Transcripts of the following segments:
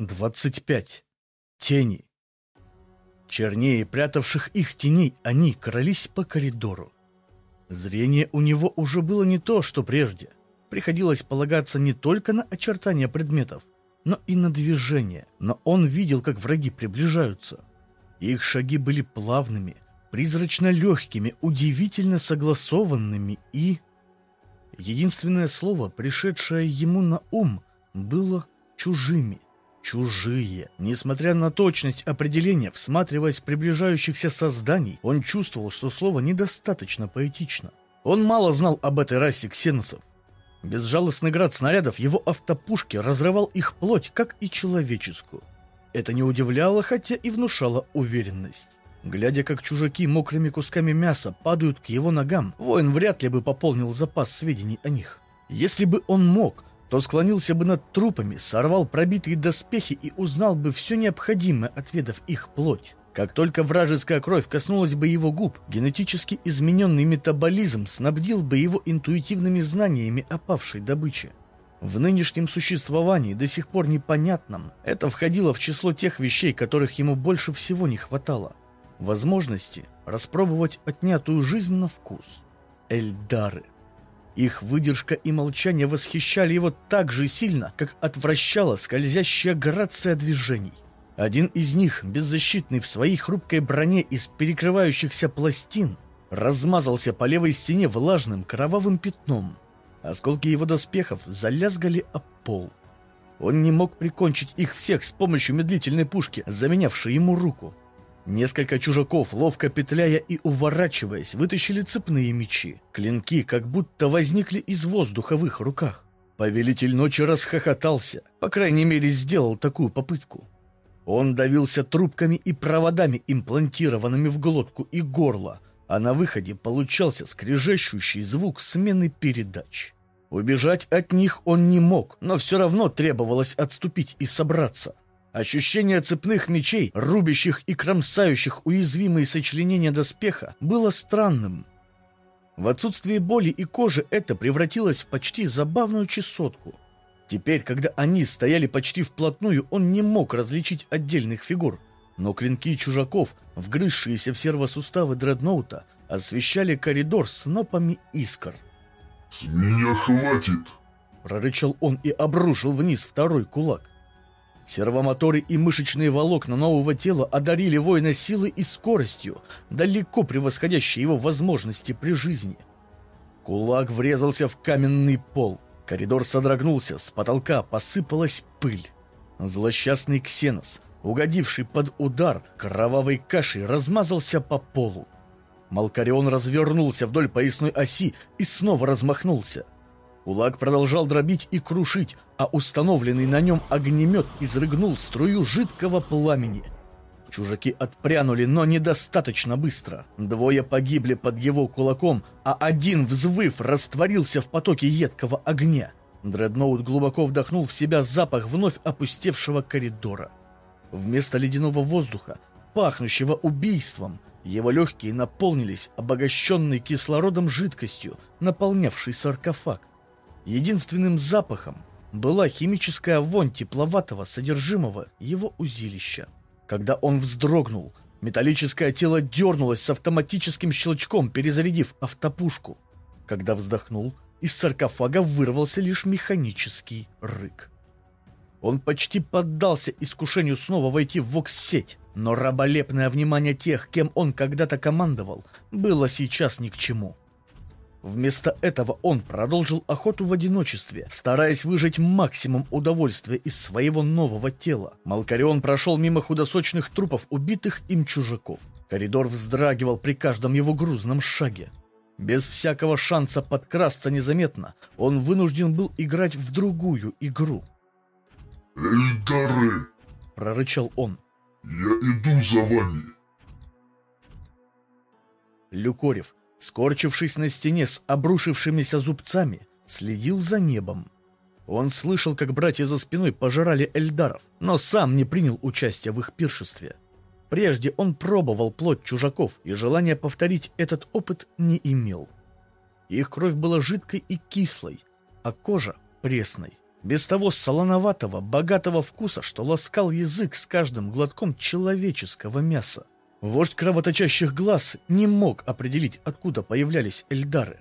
25. Тени. Чернее прятавших их теней они крались по коридору. Зрение у него уже было не то, что прежде. Приходилось полагаться не только на очертания предметов, но и на движение. Но он видел, как враги приближаются. Их шаги были плавными, призрачно легкими, удивительно согласованными и... Единственное слово, пришедшее ему на ум, было «чужими». Чужие. Несмотря на точность определения, всматриваясь в приближающихся созданий, он чувствовал, что слово недостаточно поэтично. Он мало знал об этой расе ксеносов. Безжалостный град снарядов его автопушки разрывал их плоть, как и человеческую. Это не удивляло, хотя и внушало уверенность. Глядя, как чужаки мокрыми кусками мяса падают к его ногам, воин вряд ли бы пополнил запас сведений о них. Если бы он мог, то склонился бы над трупами, сорвал пробитые доспехи и узнал бы все необходимое, отведав их плоть. Как только вражеская кровь коснулась бы его губ, генетически измененный метаболизм снабдил бы его интуитивными знаниями о павшей добыче. В нынешнем существовании, до сих пор непонятном, это входило в число тех вещей, которых ему больше всего не хватало. Возможности распробовать отнятую жизнь на вкус. Эльдары. Их выдержка и молчание восхищали его так же сильно, как отвращала скользящая грация движений. Один из них, беззащитный в своей хрупкой броне из перекрывающихся пластин, размазался по левой стене влажным кровавым пятном. Осколки его доспехов залязгали об пол. Он не мог прикончить их всех с помощью медлительной пушки, заменявшей ему руку. Несколько чужаков, ловко петляя и уворачиваясь, вытащили цепные мечи. Клинки как будто возникли из воздуха в их руках. Повелитель ночи расхохотался, по крайней мере сделал такую попытку. Он давился трубками и проводами, имплантированными в глотку и горло, а на выходе получался скрежещущий звук смены передач. Убежать от них он не мог, но все равно требовалось отступить и собраться. Ощущение цепных мечей, рубящих и кромсающих уязвимые сочленения доспеха, было странным. В отсутствие боли и кожи это превратилось в почти забавную чесотку. Теперь, когда они стояли почти вплотную, он не мог различить отдельных фигур, но клинки чужаков, вгрызшиеся в сервосуставы дредноута, освещали коридор снопами искр. «С меня хватит!» — прорычал он и обрушил вниз второй кулак. Сервомоторы и мышечные волокна нового тела одарили воина силой и скоростью, далеко превосходящей его возможности при жизни. Кулак врезался в каменный пол. Коридор содрогнулся, с потолка посыпалась пыль. Злосчастный ксенос, угодивший под удар, кровавой кашей размазался по полу. Малкарион развернулся вдоль поясной оси и снова размахнулся. Кулак продолжал дробить и крушить, а установленный на нем огнемет изрыгнул струю жидкого пламени. Чужаки отпрянули, но недостаточно быстро. Двое погибли под его кулаком, а один, взвыв, растворился в потоке едкого огня. Дредноут глубоко вдохнул в себя запах вновь опустевшего коридора. Вместо ледяного воздуха, пахнущего убийством, его легкие наполнились обогащенной кислородом жидкостью, наполнявшей саркофаг. Единственным запахом была химическая вонь тепловатого содержимого его узилища. Когда он вздрогнул, металлическое тело дернулось с автоматическим щелчком, перезарядив автопушку. Когда вздохнул, из саркофага вырвался лишь механический рык. Он почти поддался искушению снова войти в вокс-сеть, но раболепное внимание тех, кем он когда-то командовал, было сейчас ни к чему. Вместо этого он продолжил охоту в одиночестве, стараясь выжать максимум удовольствия из своего нового тела. Малкарион прошел мимо худосочных трупов убитых им чужаков. Коридор вздрагивал при каждом его грузном шаге. Без всякого шанса подкрасться незаметно, он вынужден был играть в другую игру. «Эльдары!» — прорычал он. «Я иду за вами!» Люкорев скорчившись на стене с обрушившимися зубцами, следил за небом. Он слышал, как братья за спиной пожирали эльдаров, но сам не принял участия в их пиршестве. Прежде он пробовал плоть чужаков, и желания повторить этот опыт не имел. Их кровь была жидкой и кислой, а кожа — пресной. без того солоноватого, богатого вкуса, что ласкал язык с каждым глотком человеческого мяса. Вождь кровоточащих глаз не мог определить, откуда появлялись Эльдары.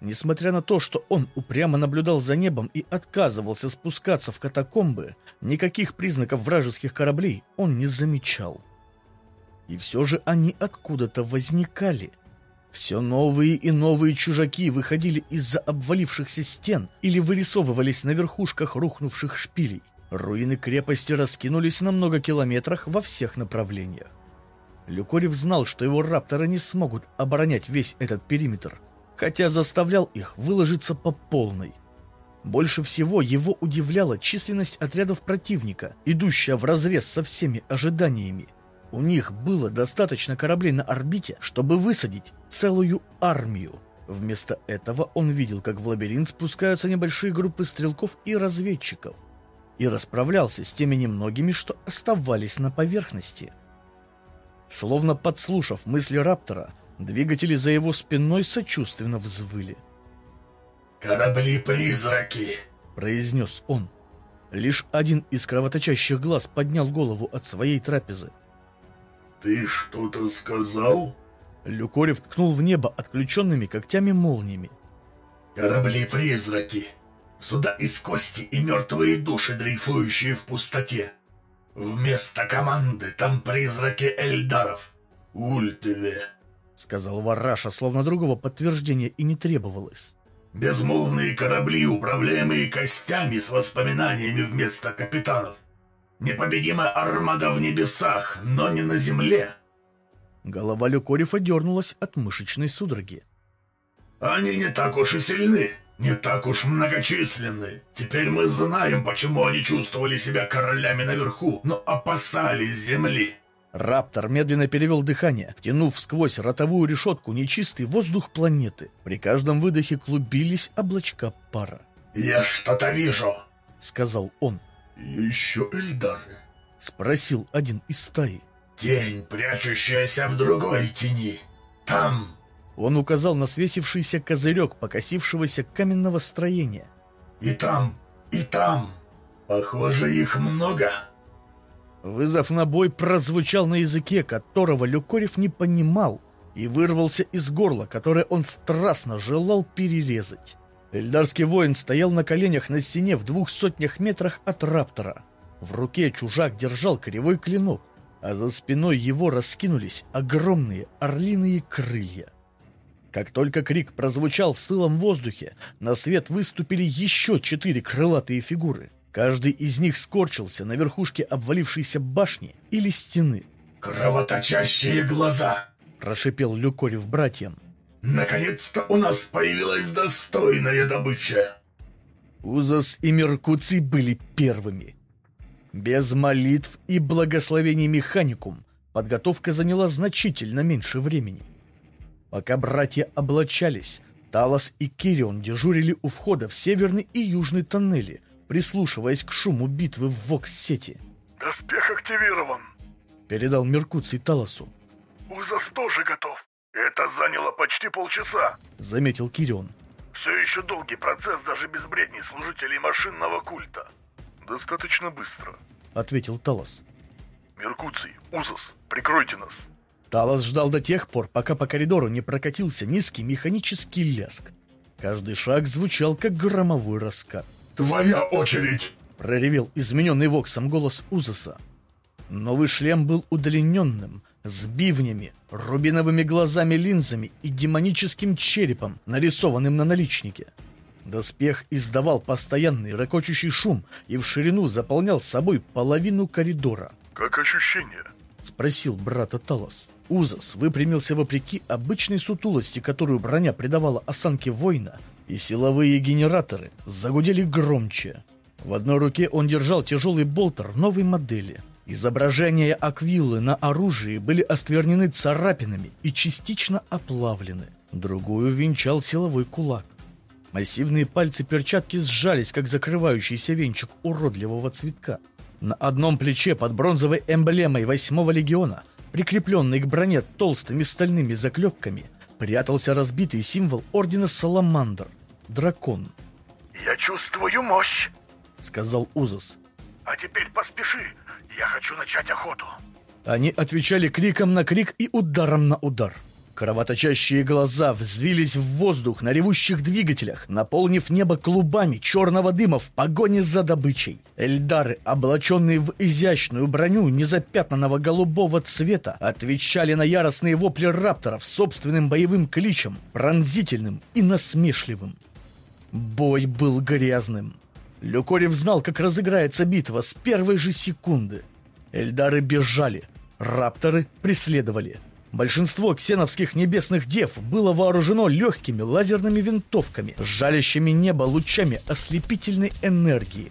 Несмотря на то, что он упрямо наблюдал за небом и отказывался спускаться в катакомбы, никаких признаков вражеских кораблей он не замечал. И все же они откуда-то возникали – все новые и новые чужаки выходили из-за обвалившихся стен или вырисовывались на верхушках рухнувших шпилей. Руины крепости раскинулись на много километрах во всех направлениях. Люкорев знал, что его рапторы не смогут оборонять весь этот периметр, хотя заставлял их выложиться по полной. Больше всего его удивляла численность отрядов противника, идущая вразрез со всеми ожиданиями. У них было достаточно кораблей на орбите, чтобы высадить целую армию. Вместо этого он видел, как в лабиринт спускаются небольшие группы стрелков и разведчиков, и расправлялся с теми немногими, что оставались на поверхности. Словно подслушав мысли Раптора, двигатели за его спиной сочувственно взвыли. «Корабли-призраки!» — произнес он. Лишь один из кровоточащих глаз поднял голову от своей трапезы — «Ты что-то сказал?» Люкорев ткнул в небо отключенными когтями-молниями. «Корабли-призраки! Сюда из кости и мертвые души, дрейфующие в пустоте! Вместо команды там призраки Эльдаров! Ультве!» — сказал Вараша, словно другого подтверждения и не требовалось. «Безмолвные корабли, управляемые костями с воспоминаниями вместо капитанов! Непобедимая армада в небесах, но не на земле. Голова Люкорифа дернулась от мышечной судороги. Они не так уж и сильны, не так уж многочисленны. Теперь мы знаем, почему они чувствовали себя королями наверху, но опасались земли. Раптор медленно перевел дыхание, втянув сквозь ротовую решетку нечистый воздух планеты. При каждом выдохе клубились облачка пара. «Я что-то вижу», — сказал он. «Еще Эльдары?» — спросил один из стаи. «Тень, прячущаяся в другой тени. Там!» Он указал на свесившийся козырек покосившегося каменного строения. «И там, и там! Похоже, их много!» Вызов на бой прозвучал на языке, которого Люкорев не понимал, и вырвался из горла, которое он страстно желал перерезать. Эльдарский воин стоял на коленях на стене в двух сотнях метрах от раптора. В руке чужак держал кривой клинок, а за спиной его раскинулись огромные орлиные крылья. Как только крик прозвучал в стылом воздухе, на свет выступили еще четыре крылатые фигуры. Каждый из них скорчился на верхушке обвалившейся башни или стены. «Кровоточащие глаза!» – прошипел Люкорев братьям. Наконец-то у нас появилась достойная добыча. Узас и Меркуций были первыми. Без молитв и благословений механикум подготовка заняла значительно меньше времени. Пока братья облачались, Талос и Кирион дежурили у входа в северный и южный тоннели, прислушиваясь к шуму битвы в Вокс-сети. «Доспех активирован», — передал Меркуций Талосу. «Узас тоже готов. «Это заняло почти полчаса», — заметил Кирион. «Все еще долгий процесс даже без бредней служителей машинного культа». «Достаточно быстро», — ответил Талос. «Меркуций, Узас, прикройте нас». Талос ждал до тех пор, пока по коридору не прокатился низкий механический ляск. Каждый шаг звучал, как громовой раскат. «Твоя очередь!» — проревел измененный Воксом голос Узаса. Новый шлем был удлиненным, с бивнями, рубиновыми глазами-линзами и демоническим черепом, нарисованным на наличнике. Доспех издавал постоянный ракочущий шум и в ширину заполнял собой половину коридора. «Как ощущение?» — спросил брата Талос. Узас выпрямился вопреки обычной сутулости, которую броня придавала осанке воина, и силовые генераторы загудели громче. В одной руке он держал тяжелый болтер новой модели — Изображения Аквиллы на оружии были осквернены царапинами и частично оплавлены. Другую венчал силовой кулак. Массивные пальцы перчатки сжались, как закрывающийся венчик уродливого цветка. На одном плече под бронзовой эмблемой восьмого легиона, прикрепленной к броне толстыми стальными заклепками, прятался разбитый символ ордена Саламандр — дракон. «Я чувствую мощь!» сказал Узас. А теперь поспеши, я хочу начать охоту. Они отвечали криком на крик и ударом на удар. Кровоточащие глаза взвились в воздух на ревущих двигателях, наполнив небо клубами черного дыма в погоне за добычей. Эльдары, облаченные в изящную броню незапятнанного голубого цвета, отвечали на яростные вопли рапторов собственным боевым кличем, пронзительным и насмешливым. Бой был грязным. Люкорев знал, как разыграется битва с первой же секунды. Эльдары бежали, рапторы преследовали — Большинство ксеновских небесных дев было вооружено легкими лазерными винтовками, жалящими небо лучами ослепительной энергии.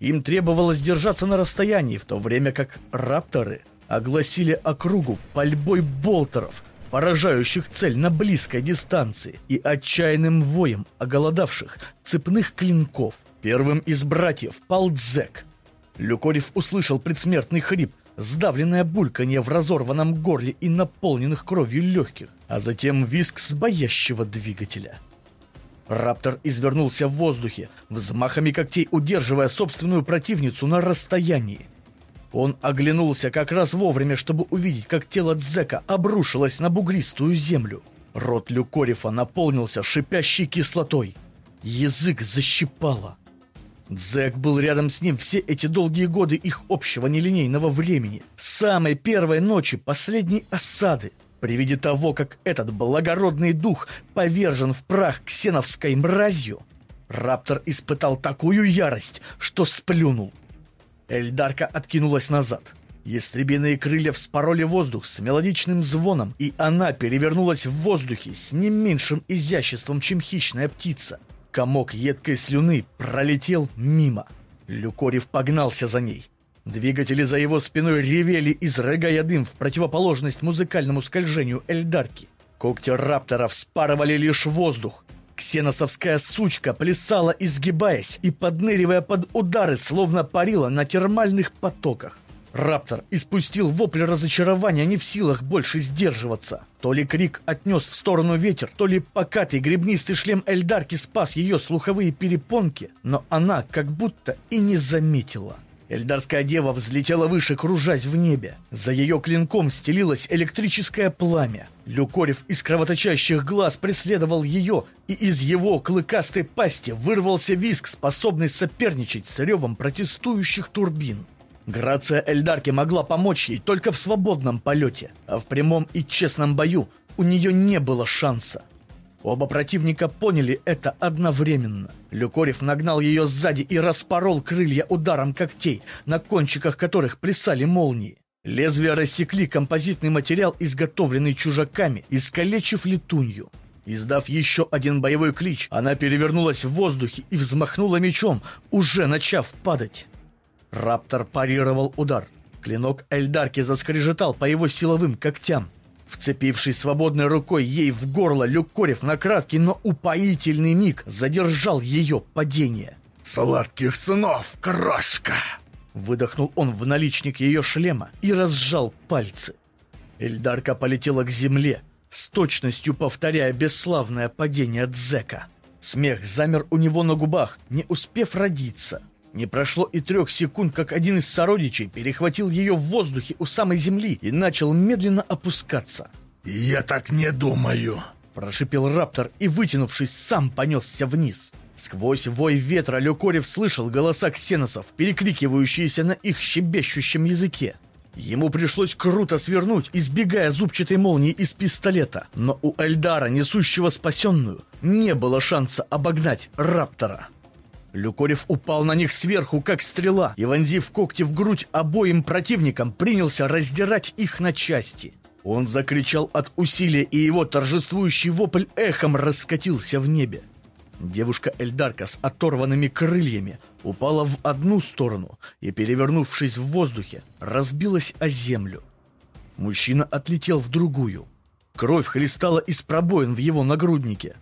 Им требовалось держаться на расстоянии, в то время как рапторы огласили округу пальбой болтеров, поражающих цель на близкой дистанции, и отчаянным воем оголодавших цепных клинков. Первым из братьев пал Дзек. Люкорев услышал предсмертный хрип, сдавленное бульканье в разорванном горле и наполненных кровью легких, а затем виск с боящего двигателя. Раптор извернулся в воздухе, взмахами когтей удерживая собственную противницу на расстоянии. Он оглянулся как раз вовремя, чтобы увидеть, как тело Дзека обрушилось на бугристую землю. Рот Люкорифа наполнился шипящей кислотой. Язык защипало. Зэк был рядом с ним все эти долгие годы их общего нелинейного времени, самой первой ночи последней осады. При виде того, как этот благородный дух повержен в прах ксеновской мразью, Раптор испытал такую ярость, что сплюнул. Эльдарка откинулась назад. Ястребиные крылья вспороли воздух с мелодичным звоном, и она перевернулась в воздухе с не меньшим изяществом, чем хищная птица — Комок едкой слюны пролетел мимо. Люкорев погнался за ней. Двигатели за его спиной ревели, изрыгая дым в противоположность музыкальному скольжению Эльдарки. Когти раптора вспарывали лишь воздух. Ксеносовская сучка плясала, изгибаясь и подныривая под удары, словно парила на термальных потоках. Раптор испустил вопль разочарования, не в силах больше сдерживаться. То ли крик отнес в сторону ветер, то ли покатый гребнистый шлем Эльдарки спас ее слуховые перепонки, но она как будто и не заметила. Эльдарская дева взлетела выше, кружась в небе. За ее клинком стелилось электрическое пламя. Люкорев из кровоточащих глаз преследовал ее, и из его клыкастой пасти вырвался виск, способный соперничать с ревом протестующих турбин. Грация Эльдарки могла помочь ей только в свободном полете, а в прямом и честном бою у нее не было шанса. Оба противника поняли это одновременно. Люкорев нагнал ее сзади и распорол крылья ударом когтей, на кончиках которых плясали молнии. Лезвия рассекли композитный материал, изготовленный чужаками, искалечив летунью. Издав еще один боевой клич, она перевернулась в воздухе и взмахнула мечом, уже начав падать. Раптор парировал удар. Клинок Эльдарки заскрежетал по его силовым когтям. Вцепившись свободной рукой ей в горло, Люкорев на краткий, но упоительный миг задержал ее падение. «Сладких снов, крошка!» Выдохнул он в наличник ее шлема и разжал пальцы. Эльдарка полетела к земле, с точностью повторяя бесславное падение Дзека. Смех замер у него на губах, не успев родиться. Не прошло и трех секунд, как один из сородичей перехватил ее в воздухе у самой земли и начал медленно опускаться. «Я так не думаю», — прошипел Раптор и, вытянувшись, сам понесся вниз. Сквозь вой ветра Люкорев слышал голоса ксеносов, перекрикивающиеся на их щебещущем языке. Ему пришлось круто свернуть, избегая зубчатой молнии из пистолета, но у Эльдара, несущего спасенную, не было шанса обогнать Раптора. Люкорев упал на них сверху, как стрела, и, вонзив когти в грудь обоим противникам, принялся раздирать их на части. Он закричал от усилия, и его торжествующий вопль эхом раскатился в небе. Девушка Эльдарка с оторванными крыльями упала в одну сторону и, перевернувшись в воздухе, разбилась о землю. Мужчина отлетел в другую. Кровь хлестала из пробоин в его нагруднике.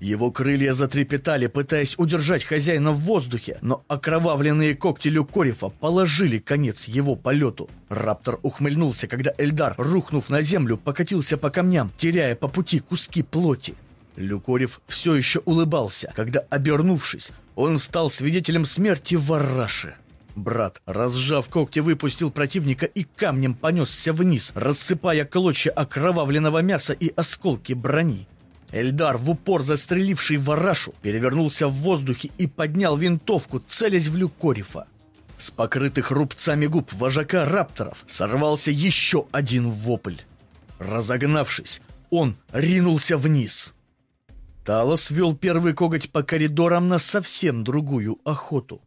Его крылья затрепетали, пытаясь удержать хозяина в воздухе, но окровавленные когти Люкорифа положили конец его полету. Раптор ухмыльнулся, когда Эльдар, рухнув на землю, покатился по камням, теряя по пути куски плоти. Люкорев все еще улыбался, когда, обернувшись, Он стал свидетелем смерти Вараши. Брат, разжав когти, выпустил противника и камнем понесся вниз, рассыпая клочья окровавленного мяса и осколки брони. Эльдар, в упор застреливший Варашу, перевернулся в воздухе и поднял винтовку, целясь в Люкорифа. С покрытых рубцами губ вожака рапторов сорвался еще один вопль. Разогнавшись, он ринулся вниз. Талос вел первый коготь по коридорам на совсем другую охоту.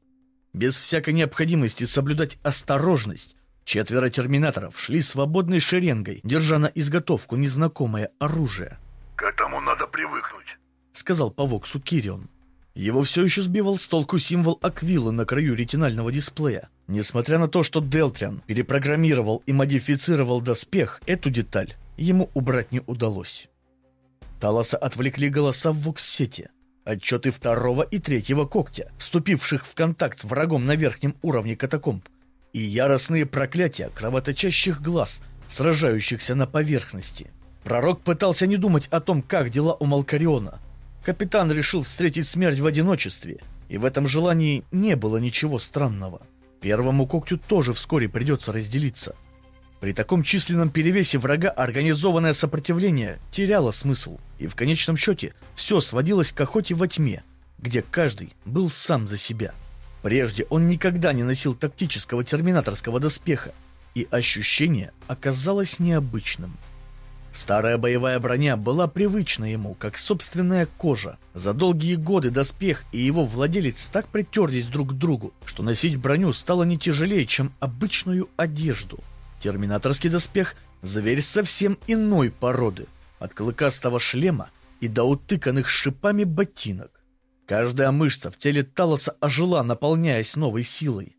Без всякой необходимости соблюдать осторожность, четверо терминаторов шли свободной шеренгой, держа на изготовку незнакомое оружие. Надо привыкнуть, — сказал по Воксу Кирион. Его все еще сбивал с толку символ Аквилы на краю ретинального дисплея. Несмотря на то, что Делтриан перепрограммировал и модифицировал доспех, эту деталь ему убрать не удалось. Талоса отвлекли голоса в Вокс-сети — Отчеты второго и третьего когтя, вступивших в контакт с врагом на верхнем уровне катакомб, и яростные проклятия кровоточащих глаз, сражающихся на поверхности. Пророк пытался не думать о том, как дела у Малкариона. Капитан решил встретить смерть в одиночестве, и в этом желании не было ничего странного. Первому когтю тоже вскоре придется разделиться. При таком численном перевесе врага организованное сопротивление теряло смысл, и в конечном счете все сводилось к охоте во тьме, где каждый был сам за себя. Прежде он никогда не носил тактического терминаторского доспеха, и ощущение оказалось необычным. Старая боевая броня была привычна ему, как собственная кожа. За долгие годы доспех и его владелец так притерлись друг к другу, что носить броню стало не тяжелее, чем обычную одежду – Терминаторский доспех — зверь совсем иной породы, от клыкастого шлема и до утыканных шипами ботинок. Каждая мышца в теле Талоса ожила, наполняясь новой силой.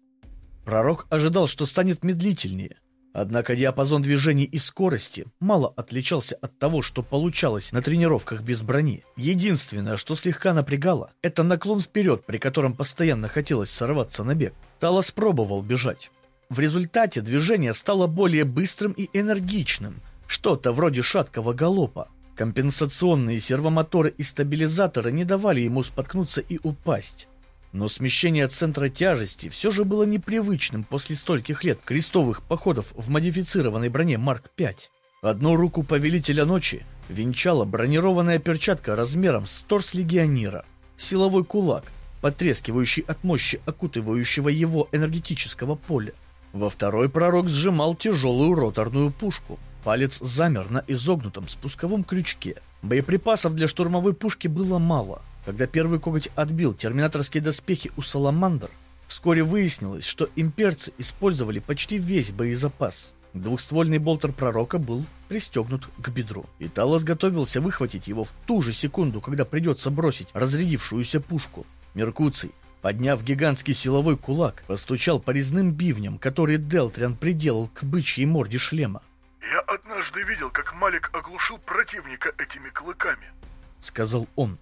Пророк ожидал, что станет медлительнее, однако диапазон движений и скорости мало отличался от того, что получалось на тренировках без брони. Единственное, что слегка напрягало, это наклон вперед, при котором постоянно хотелось сорваться на бег. Талос пробовал бежать, в результате движение стало более быстрым и энергичным, что-то вроде шаткого галопа. Компенсационные сервомоторы и стабилизаторы не давали ему споткнуться и упасть. Но смещение центра тяжести все же было непривычным после стольких лет крестовых походов в модифицированной броне Марк-5. Одну руку Повелителя Ночи венчала бронированная перчатка размером с торс легионера, силовой кулак, потрескивающий от мощи окутывающего его энергетического поля. Во второй пророк сжимал тяжелую роторную пушку. Палец замер на изогнутом спусковом крючке. Боеприпасов для штурмовой пушки было мало. Когда первый коготь отбил терминаторские доспехи у Саламандр, вскоре выяснилось, что имперцы использовали почти весь боезапас. Двухствольный болтер пророка был пристегнут к бедру, и Талос готовился выхватить его в ту же секунду, когда придется бросить разрядившуюся пушку. Меркуций Подняв гигантский силовой кулак, постучал по резным бивням, которые Делтриан приделал к бычьей морде шлема. «Я однажды видел, как Малик оглушил противника этими клыками», — сказал он.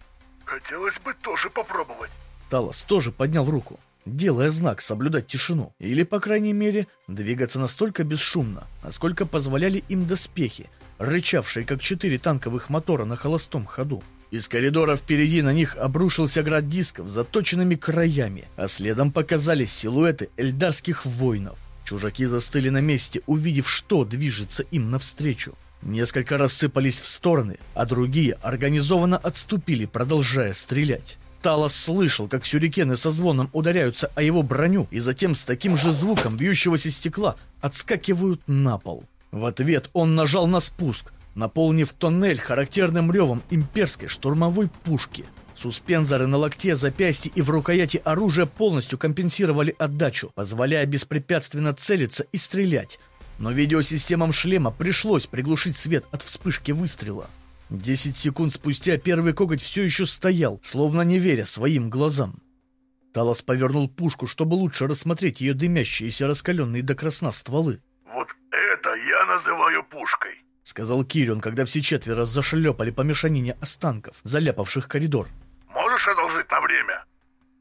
«Хотелось бы тоже попробовать». Талос тоже поднял руку, делая знак соблюдать тишину, или, по крайней мере, двигаться настолько бесшумно, насколько позволяли им доспехи, рычавшие как четыре танковых мотора на холостом ходу. Из коридора впереди на них обрушился град дисков с заточенными краями, а следом показались силуэты эльдарских воинов. Чужаки застыли на месте, увидев, что движется им навстречу. Несколько рассыпались в стороны, а другие организованно отступили, продолжая стрелять. Талос слышал, как сюрикены со звоном ударяются о его броню и затем с таким же звуком бьющегося стекла отскакивают на пол. В ответ он нажал на спуск, наполнив тоннель характерным ревом имперской штурмовой пушки. Суспензоры на локте, запястье и в рукояти оружия полностью компенсировали отдачу, позволяя беспрепятственно целиться и стрелять. Но видеосистемам шлема пришлось приглушить свет от вспышки выстрела. Десять секунд спустя первый коготь все еще стоял, словно не веря своим глазам. Талос повернул пушку, чтобы лучше рассмотреть ее дымящиеся раскаленные до красна стволы. «Вот это я называю пушкой!» — сказал Кирион, когда все четверо зашлепали по мешанине останков, заляпавших коридор. «Можешь одолжить на время?»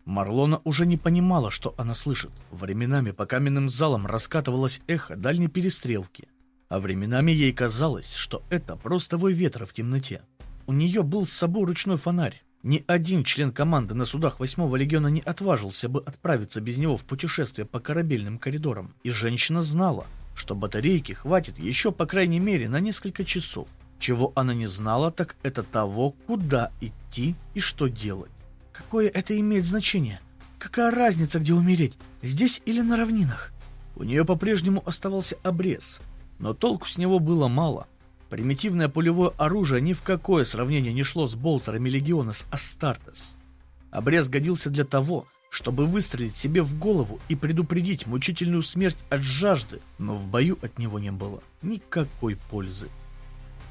Марлона уже не понимала, что она слышит. Временами по каменным залам раскатывалось эхо дальней перестрелки, а временами ей казалось, что это просто вой ветра в темноте. У нее был с собой ручной фонарь, Ни один член команды на судах восьмого легиона не отважился бы отправиться без него в путешествие по корабельным коридорам. И женщина знала, что батарейки хватит еще по крайней мере на несколько часов. Чего она не знала, так это того, куда идти и что делать. Какое это имеет значение? Какая разница, где умереть, здесь или на равнинах? У нее по-прежнему оставался обрез, но толку с него было мало. Примитивное пулевое оружие ни в какое сравнение не шло с болтерами легиона с Астартес. Обрез годился для того, чтобы выстрелить себе в голову и предупредить мучительную смерть от жажды, но в бою от него не было никакой пользы.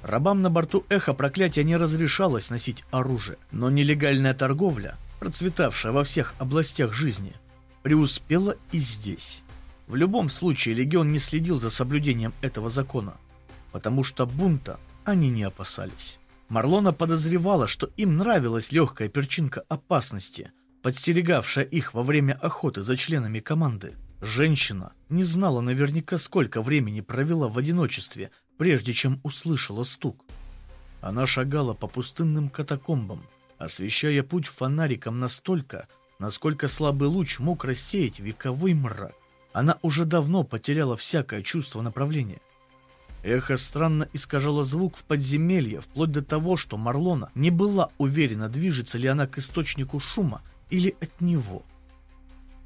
Рабам на борту Эхо проклятия не разрешалось носить оружие, но нелегальная торговля, процветавшая во всех областях жизни, преуспела и здесь. В любом случае легион не следил за соблюдением этого закона – потому что бунта они не опасались. Марлона подозревала, что им нравилась легкая перчинка опасности, подстерегавшая их во время охоты за членами команды. Женщина не знала наверняка, сколько времени провела в одиночестве, прежде чем услышала стук. Она шагала по пустынным катакомбам, освещая путь фонариком настолько, насколько слабый луч мог рассеять вековой мрак. Она уже давно потеряла всякое чувство направления. Эхо странно искажало звук в подземелье, вплоть до того, что Марлона не была уверена, движется ли она к источнику шума или от него.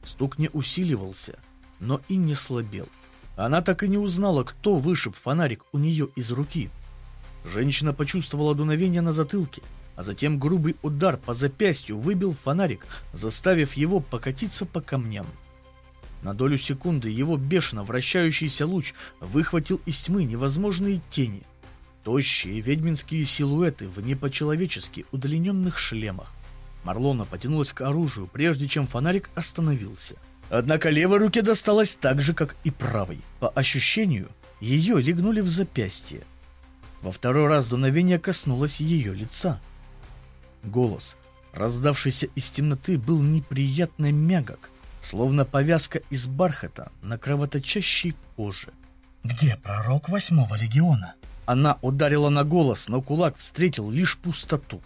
Стук не усиливался, но и не слабел. Она так и не узнала, кто вышиб фонарик у нее из руки. Женщина почувствовала дуновение на затылке, а затем грубый удар по запястью выбил фонарик, заставив его покатиться по камням. На долю секунды его бешено вращающийся луч выхватил из тьмы невозможные тени. Тощие ведьминские силуэты в непочеловечески удлиненных шлемах. Марлона потянулась к оружию, прежде чем фонарик остановился. Однако левой руке досталось так же, как и правой. По ощущению, ее легнули в запястье. Во второй раз дуновение коснулось ее лица. Голос, раздавшийся из темноты, был неприятно мягок, словно повязка из бархата на кровоточащей коже. «Где пророк восьмого легиона?» Она ударила на голос, но кулак встретил лишь пустоту.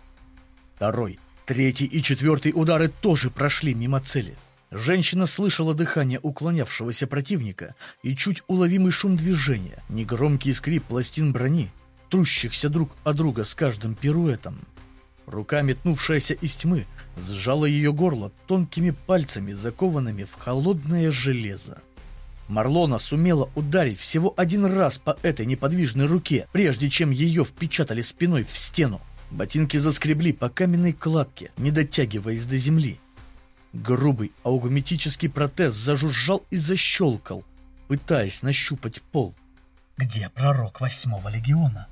Второй, третий и четвертый удары тоже прошли мимо цели. Женщина слышала дыхание уклонявшегося противника и чуть уловимый шум движения, негромкий скрип пластин брони, трущихся друг о друга с каждым пируэтом. Рука, метнувшаяся из тьмы, сжала ее горло тонкими пальцами, закованными в холодное железо. Марлона сумела ударить всего один раз по этой неподвижной руке, прежде чем ее впечатали спиной в стену. Ботинки заскребли по каменной кладке, не дотягиваясь до земли. Грубый аугметический протез зажужжал и защелкал, пытаясь нащупать пол. «Где пророк восьмого легиона?»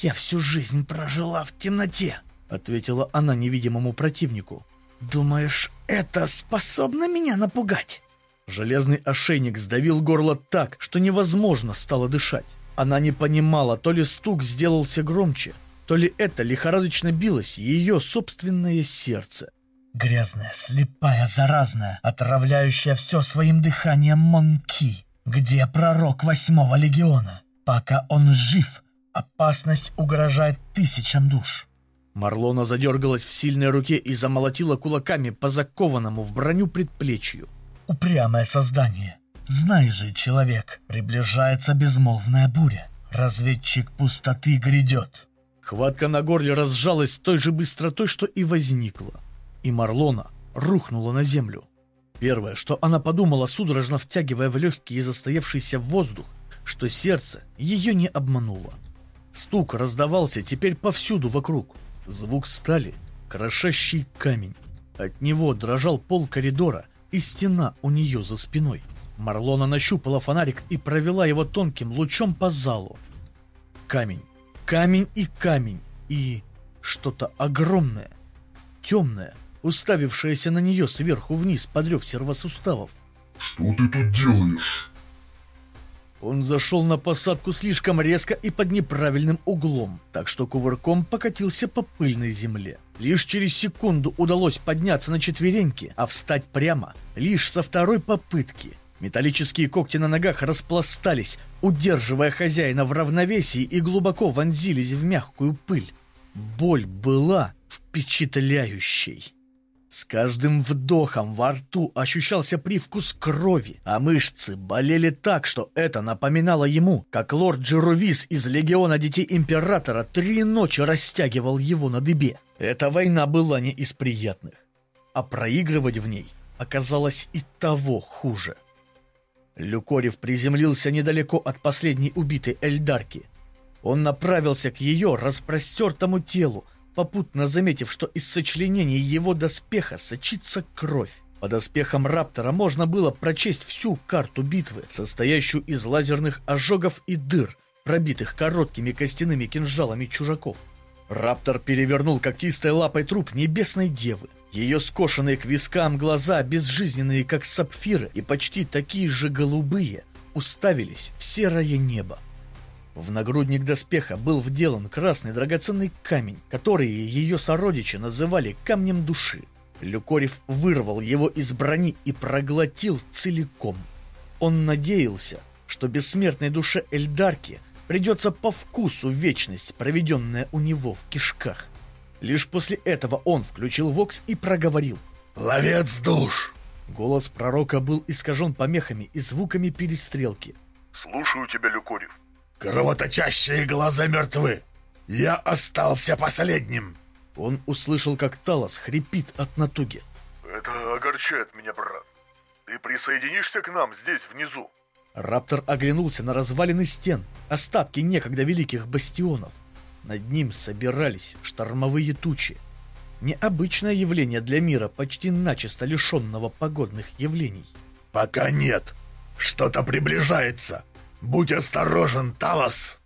«Я всю жизнь прожила в темноте», — ответила она невидимому противнику. «Думаешь, это способно меня напугать?» Железный ошейник сдавил горло так, что невозможно стало дышать. Она не понимала, то ли стук сделался громче, то ли это лихорадочно билось ее собственное сердце. «Грязная, слепая, заразная, отравляющая все своим дыханием Монки. Где пророк восьмого легиона? Пока он жив, опасность угрожает тысячам душ». Марлона задергалась в сильной руке и замолотила кулаками по закованному в броню предплечью. «Упрямое создание! Знай же, человек, приближается безмолвная буря. Разведчик пустоты грядет!» Хватка на горле разжалась той же быстротой, что и возникла. И Марлона рухнула на землю. Первое, что она подумала, судорожно втягивая в легкий и застоявшийся воздух, что сердце ее не обмануло. Стук раздавался теперь повсюду вокруг — Звук стали, крошащий камень. От него дрожал пол коридора и стена у нее за спиной. Марлона нащупала фонарик и провела его тонким лучом по залу. Камень, камень и камень, и что-то огромное, темное, уставившееся на нее сверху вниз, подрев сервосуставов. «Что ты тут делаешь?» Он зашел на посадку слишком резко и под неправильным углом, так что кувырком покатился по пыльной земле. Лишь через секунду удалось подняться на четвереньки, а встать прямо лишь со второй попытки. Металлические когти на ногах распластались, удерживая хозяина в равновесии и глубоко вонзились в мягкую пыль. Боль была впечатляющей. С каждым вдохом во рту ощущался привкус крови, а мышцы болели так, что это напоминало ему, как лорд Джеровис из Легиона Детей Императора три ночи растягивал его на дыбе. Эта война была не из приятных, а проигрывать в ней оказалось и того хуже. Люкорев приземлился недалеко от последней убитой Эльдарки. Он направился к ее распростертому телу, попутно заметив, что из сочленений его доспеха сочится кровь. По доспехам Раптора можно было прочесть всю карту битвы, состоящую из лазерных ожогов и дыр, пробитых короткими костяными кинжалами чужаков. Раптор перевернул когтистой лапой труп небесной девы. Ее скошенные к вискам глаза, безжизненные, как сапфиры, и почти такие же голубые, уставились в серое небо. В нагрудник доспеха был вделан красный драгоценный камень, который ее сородичи называли камнем души. Люкорев вырвал его из брони и проглотил целиком. Он надеялся, что бессмертной душе Эльдарки придется по вкусу вечность, проведенная у него в кишках. Лишь после этого он включил Вокс и проговорил. «Ловец душ!» Голос пророка был искажен помехами и звуками перестрелки. «Слушаю тебя, Люкорев». Кровоточащие глаза мертвы. Я остался последним. Он услышал, как Талос хрипит от натуги. Это огорчает меня, брат. Ты присоединишься к нам здесь, внизу? Раптор оглянулся на развалины стен, остатки некогда великих бастионов. Над ним собирались штормовые тучи. Необычное явление для мира, почти начисто лишенного погодных явлений. «Пока нет. Что-то приближается. Будь осторожен, Талос!»